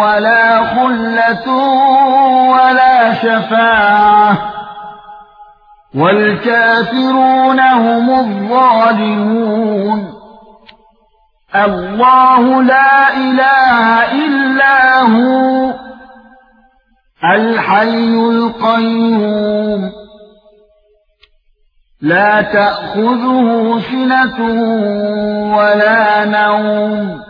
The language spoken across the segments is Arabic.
ولا خلة ولا شفاعة. والكافرون هم الظالمون. الله لا إله إلا هو الحي القيوم. لا تأخذه سنة ولا نوم.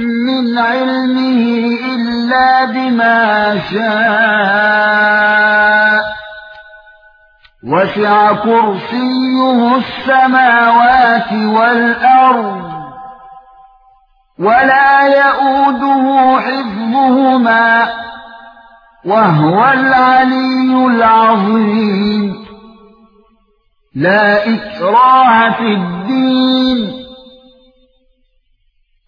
من علمه إلا بما شاء. وسع كرسيه السماوات والأرض ولا يؤوده حفظهما وهو العلي العظيم. لا إكراه في الدين.